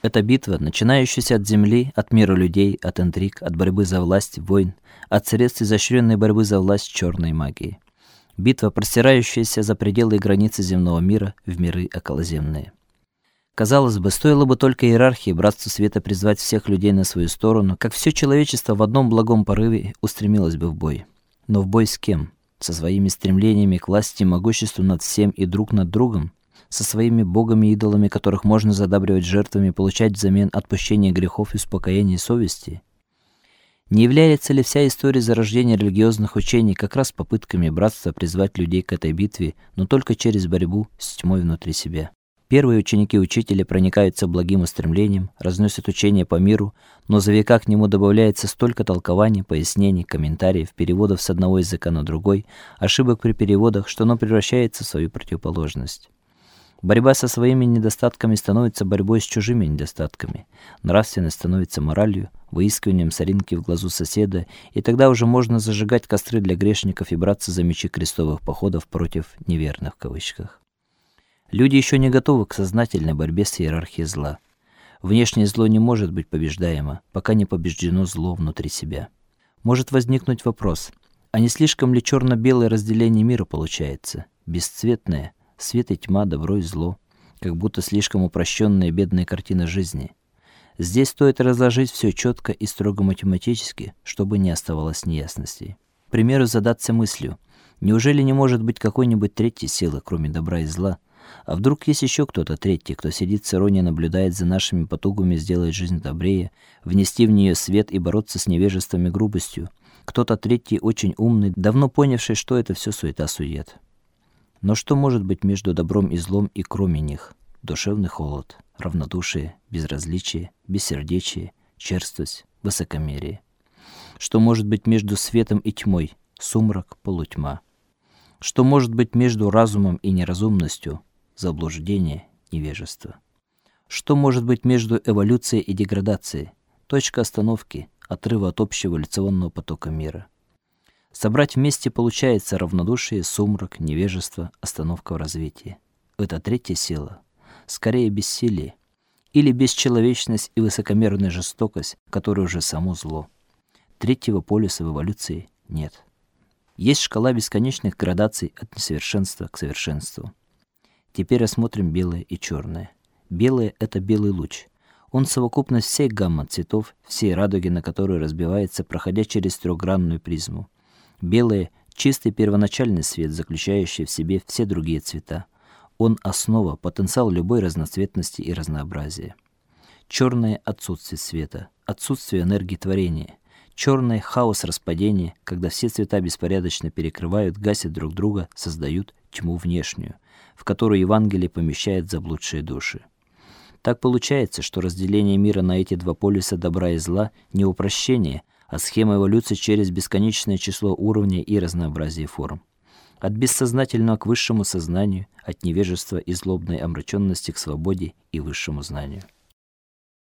Это битва, начинающаяся от земли, от мира людей, от интриг, от борьбы за власть, войн, от средств изощренной борьбы за власть черной магии. Битва, простирающаяся за пределы и границы земного мира в миры околоземные. Казалось бы, стоило бы только иерархии братству света призвать всех людей на свою сторону, как все человечество в одном благом порыве устремилось бы в бой. Но в бой с кем? Со своими стремлениями к власти и могуществу над всем и друг над другом, со своими богами и идолами, которых можно задабривать жертвами, получать взамен отпущение грехов и успокоение совести. Не является ли вся история зарождения религиозных учений как раз попытками братства призвать людей к этой битве, но только через борьбу с тьмой внутри себя? Первые ученики учителя проникаются благим устремлением, разносят учение по миру, но за века к нему добавляется столько толкований, пояснений, комментариев, переводов с одного языка на другой, ошибок при переводах, что оно превращается в свою противоположность. Борьба со своими недостатками становится борьбой с чужими недостатками. Нравственность становится моралью, выискиванием соринки в глазу соседа, и тогда уже можно зажигать костры для грешников и браться за мечи крестовых походов против неверных в кавычках. Люди еще не готовы к сознательной борьбе с иерархией зла. Внешнее зло не может быть побеждаемо, пока не побеждено зло внутри себя. Может возникнуть вопрос: а не слишком ли черно белое разделение мира получается, бесцветное, свет и тьма, добро и зло, как будто слишком упрощенная бедная картина жизни? Здесь стоит разложить все четко и строго математически, чтобы не оставалось неясностей. К примеру, задаться мыслью: неужели не может быть какой-нибудь третьей силы, кроме добра и зла? А вдруг есть еще кто-то третий, кто сидит с иронией наблюдает за нашими потугами сделать жизнь добрее, внести в нее свет и бороться с невежеством и грубостью? Кто-то третий очень умный, давно понявший, что это все суета-сует. Но что может быть между добром и злом и кроме них? Душевный холод, равнодушие, безразличие, бессердечие, черствость, высокомерие. Что может быть между светом и тьмой? Сумрак, полутьма. Что может быть между разумом и неразумностью? заблуждение, невежество. Что может быть между эволюцией и деградацией? Точка остановки, отрыва от общего эволюционного потока мира. Собрать вместе получается равнодушие, сумрак, невежество, остановка в развитии. Это третья сила, скорее бессилие или бесчеловечность и высокомерная жестокость, которая уже само зло. Третьего полюса в эволюции нет. Есть шкала бесконечных градаций от несовершенства к совершенству. Теперь рассмотрим белое и черное. Белое это белый луч. Он совокупность всей гаммы цветов, всей радуги, на которую разбивается, проходя через трехгранную призму. Белое чистый первоначальный свет, заключающий в себе все другие цвета. Он основа, потенциал любой разноцветности и разнообразия. Черное отсутствие света, отсутствие энергии творения. Черное хаос распадения, когда все цвета беспорядочно перекрывают, гасят друг друга, создают тьму внешнюю в которую Евангелие помещает заблудшие души. Так получается, что разделение мира на эти два полюса добра и зла не упрощение, а схема эволюции через бесконечное число уровней и разнообразие форм. От бессознательного к высшему сознанию, от невежества и злобной омраченности к свободе и высшему знанию.